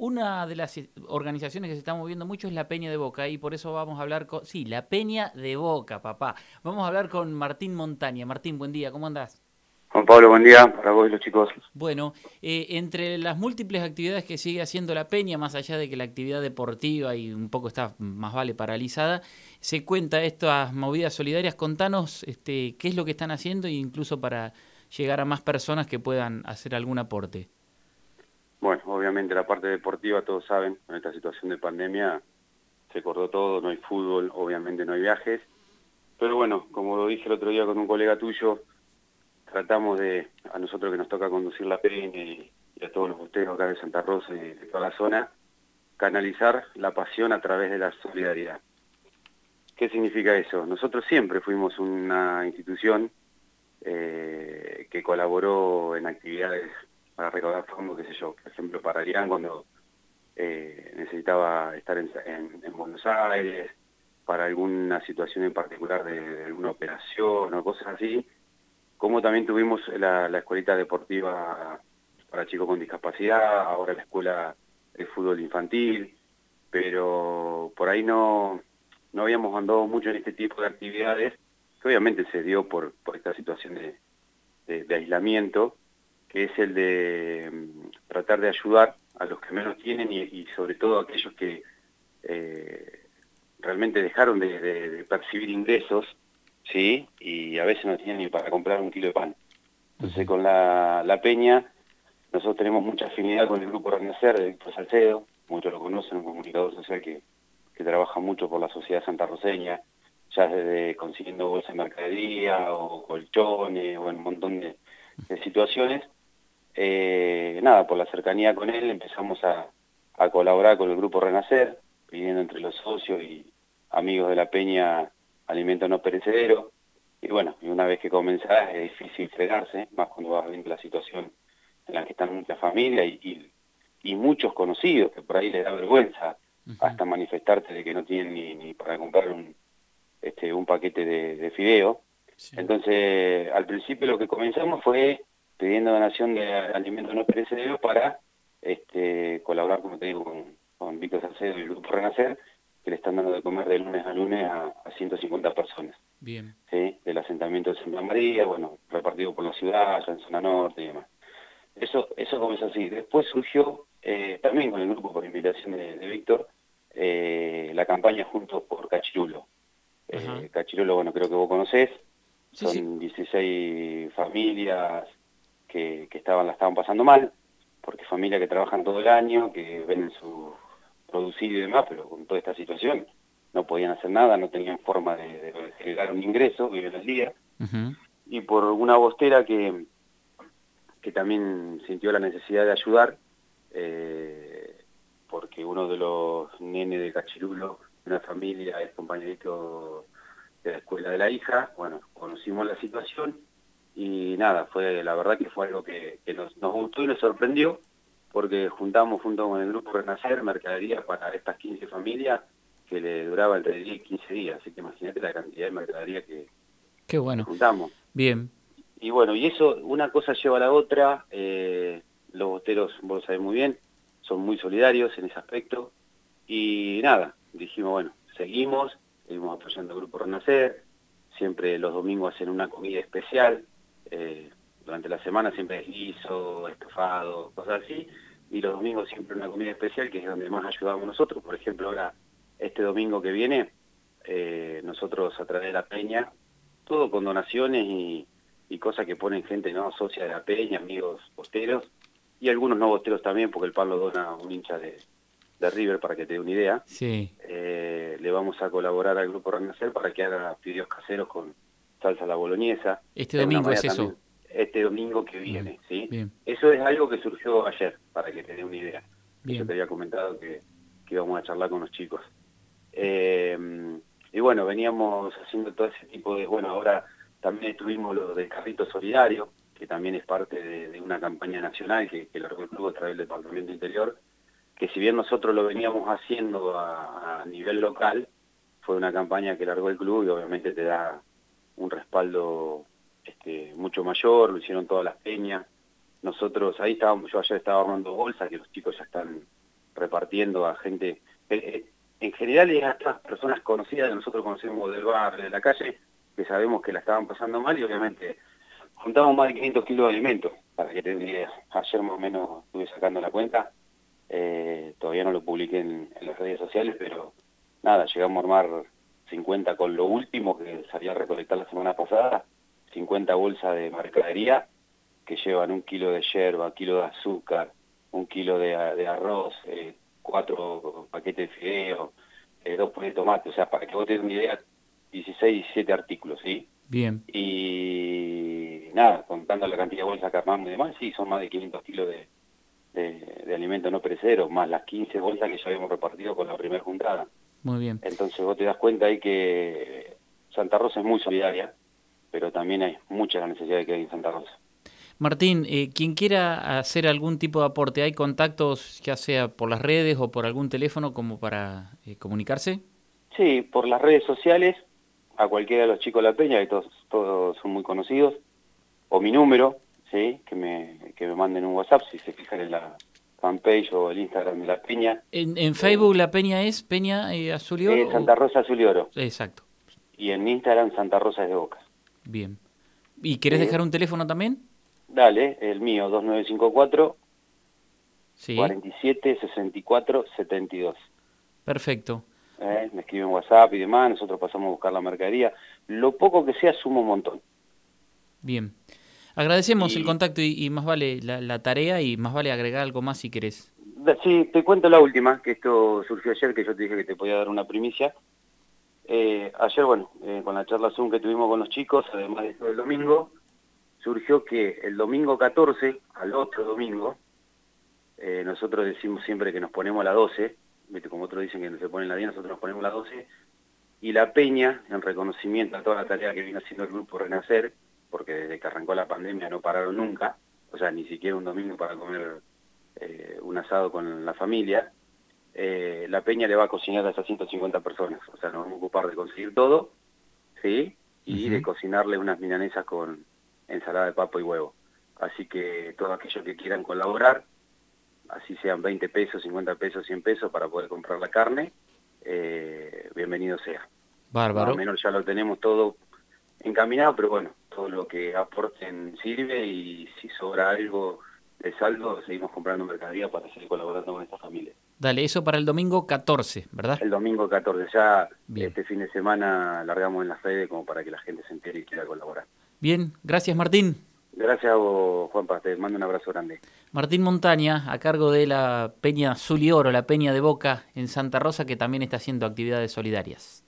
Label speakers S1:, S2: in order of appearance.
S1: Una de las organizaciones que se está moviendo mucho es la Peña de Boca y por eso vamos a hablar con... Sí, la Peña de Boca, papá. Vamos a hablar con Martín Montaña. Martín, buen día, ¿cómo andás?
S2: Juan Pablo, buen día para vos y los chicos.
S1: Bueno, eh, entre las múltiples actividades que sigue haciendo la Peña, más allá de que la actividad deportiva y un poco está más vale paralizada, se cuenta estas movidas solidarias. Contanos este, qué es lo que están haciendo e incluso para llegar a más personas que puedan hacer algún aporte.
S2: Bueno, obviamente la parte deportiva, todos saben, en esta situación de pandemia se cortó todo, no hay fútbol, obviamente no hay viajes. Pero bueno, como lo dije el otro día con un colega tuyo, tratamos de, a nosotros que nos toca conducir la peña y, a todos los bosteros acá de Santa Rosa y de toda la zona, canalizar la pasión a través de la solidaridad. ¿Qué significa eso? Nosotros siempre fuimos una institución eh, que colaboró en actividades para recaudar fondos, qué sé yo, por ejemplo, para Arián cuando eh, necesitaba estar en, Buenos Aires, para alguna situación en particular de alguna operación o cosas así, como también tuvimos la, escuelita deportiva para chicos con discapacidad, ahora la escuela de fútbol infantil, pero por ahí no, no habíamos andado mucho en este tipo de actividades, que obviamente se dio por, por esta situación de, de, aislamiento, que es el de mm, tratar de ayudar a los que menos tienen y, sobre todo a aquellos que eh, realmente dejaron de percibir ingresos ¿sí? Y a veces no tienen ni para comprar un kilo de pan. Entonces con la, peña, nosotros tenemos mucha afinidad con el grupo Renacer de Víctor Salcedo, muchos lo conocen, un comunicador social que, que trabaja mucho por la sociedad santa roseña, ya desde consiguiendo bolsas de mercadería o colchones o en un montón de, situaciones. Eh, nada, por la cercanía con él empezamos a, a colaborar con el grupo Renacer, pidiendo entre los socios y amigos de la peña alimento no perecedero. Y bueno, y una vez que comenzás es difícil fregarse, más cuando vas viendo la situación en la que están muchas familias y, y, muchos conocidos, que por ahí les da vergüenza hasta manifestarte de que no tienen ni, ni para comprar un, este, un paquete de, fideo. Entonces, al principio lo que comenzamos fue pidiendo donación de alimentos no perecederos para este, colaborar, como te digo, con, con Víctor Salcedo y el Grupo Renacer, que le están dando de comer de lunes a lunes a, 150 personas.
S1: Bien.
S2: ¿sí? Del asentamiento de Santa María, bueno, repartido por la ciudad, allá en zona norte y demás. Eso, eso comenzó así. Después surgió, eh, también con el grupo por invitación de, Víctor, eh, la campaña Juntos por Cachirulo. Eh, Cachirulo, bueno, creo que vos conocés, son 16 familias que, que estaban, la estaban pasando mal, porque familias que trabajan todo el año, que ven su producir y demás, pero con toda esta situación no podían hacer nada, no tenían forma de, generar un ingreso, viven el día. Y por una bostera que, que también sintió la necesidad de ayudar, eh, porque uno de los nenes de Cachirulo, de una familia, es compañerito de la escuela de la hija, bueno, conocimos la situación y nada, fue la verdad que fue algo que, nos, nos gustó y nos sorprendió, porque juntamos junto con el grupo Renacer mercadería para estas 15 familias que le duraba entre 10 y 15 días, así que imagínate la cantidad de mercadería que,
S1: Qué bueno.
S2: juntamos.
S1: Bien.
S2: Y bueno, y eso, una cosa lleva a la otra, eh, los boteros, vos lo sabés muy bien, son muy solidarios en ese aspecto, y nada, dijimos, bueno, seguimos, seguimos apoyando el Grupo Renacer, siempre los domingos hacen una comida especial, eh, durante la semana siempre es guiso, estofado, cosas así, y los domingos siempre una comida especial que es donde más ayudamos nosotros. Por ejemplo, ahora, este domingo que viene, eh, nosotros a través de la peña, todo con donaciones y, cosas que ponen gente no socia de la peña, amigos posteros, y algunos no bosteros también, porque el Pablo dona un hincha de, River, para que te dé una idea.
S1: Sí.
S2: Eh, le vamos a colaborar al Grupo Renacer para que haga videos caseros con salsa a la boloñesa.
S1: Este domingo es eso
S2: este domingo que viene, ¿sí? Eso es algo que surgió ayer, para que te dé una idea. Yo te había comentado que, íbamos a charlar con los chicos. Eh, y bueno, veníamos haciendo todo ese tipo de... Bueno, ahora también estuvimos lo del carrito solidario, que también es parte de, una campaña nacional que, que largó el club a través del Departamento Interior, que si bien nosotros lo veníamos haciendo a, a nivel local, fue una campaña que largó el club y obviamente te da un respaldo este, mucho mayor, lo hicieron todas las peñas. Nosotros, ahí estábamos, yo ayer estaba armando bolsas, que los chicos ya están repartiendo a gente, eh, eh, en general es a estas personas conocidas que nosotros conocemos del barrio, de la calle, que sabemos que la estaban pasando mal y obviamente juntamos más de 500 kilos de alimentos, para que te idea. Ayer más o menos estuve sacando la cuenta, eh, todavía no lo publiqué en, las redes sociales, pero nada, llegamos a armar 50 con lo último que salía a recolectar la semana pasada, 50 bolsas de mercadería que llevan un kilo de yerba, un kilo de azúcar, un kilo de, arroz, eh, cuatro paquetes de fideo, eh, dos de tomate, o sea, para que vos tengas una idea, 16, 17 artículos, ¿sí?
S1: Bien.
S2: Y nada, contando la cantidad de bolsas que armamos y demás, sí, son más de 500 kilos de, de, alimentos no perecederos, más las 15 bolsas que ya habíamos repartido con la primera juntada.
S1: Muy bien.
S2: Entonces vos te das cuenta ahí que Santa Rosa es muy solidaria, pero también hay muchas necesidades que hay en Santa Rosa.
S1: Martín, eh, quien quiera hacer algún tipo de aporte, ¿hay contactos ya sea por las redes o por algún teléfono como para eh, comunicarse?
S2: Sí, por las redes sociales, a cualquiera de los chicos de la peña, que todos, todos son muy conocidos, o mi número, ¿sí? que, me, que me manden un WhatsApp si se fijan en la fanpage o el Instagram de la peña.
S1: En, Facebook la peña es Peña eh, Azul y Oro.
S2: Santa Rosa Azul y Oro.
S1: Exacto.
S2: Y en Instagram Santa Rosa es de Boca.
S1: Bien. ¿Y querés dejar un teléfono también?
S2: Dale, el mío, 2954 sí. 47 64 72.
S1: Perfecto.
S2: Eh, me escriben WhatsApp y demás, nosotros pasamos a buscar la mercadería. Lo poco que sea suma un montón.
S1: Bien. Agradecemos el contacto y, más vale la, tarea y más vale agregar algo más si querés.
S2: Sí, te cuento la última, que esto surgió ayer, que yo te dije que te podía dar una primicia. Eh, ayer, bueno, eh, con la charla Zoom que tuvimos con los chicos, además de esto del domingo, surgió que el domingo 14, al otro domingo, eh, nosotros decimos siempre que nos ponemos a las 12, como otros dicen que no se ponen la 10, nosotros nos ponemos a las 12, y la Peña, en reconocimiento a toda la tarea que viene haciendo el Grupo Renacer, porque desde que arrancó la pandemia no pararon nunca, o sea, ni siquiera un domingo para comer eh, un asado con la familia, eh, la Peña le va a cocinar a esas 150 personas, o sea, nos vamos a ocupar de conseguir todo, ¿sí? Y de cocinarle unas milanesas con, ensalada de papa y huevo. Así que todos aquellos que quieran colaborar, así sean 20 pesos, 50 pesos, 100 pesos para poder comprar la carne, eh, bienvenido sea.
S1: Bárbaro.
S2: Al menos ya lo tenemos todo encaminado, pero bueno, todo lo que aporten sirve y si sobra algo de saldo, seguimos comprando mercadería para seguir colaborando con esta familia.
S1: Dale, eso para el domingo 14, ¿verdad?
S2: El domingo 14, ya este fin de semana largamos en las redes como para que la gente se entere y quiera colaborar.
S1: Bien, gracias Martín.
S2: Gracias a vos, Juan Te mando un abrazo grande.
S1: Martín Montaña, a cargo de la Peña Zulioro, la Peña de Boca en Santa Rosa, que también está haciendo actividades solidarias.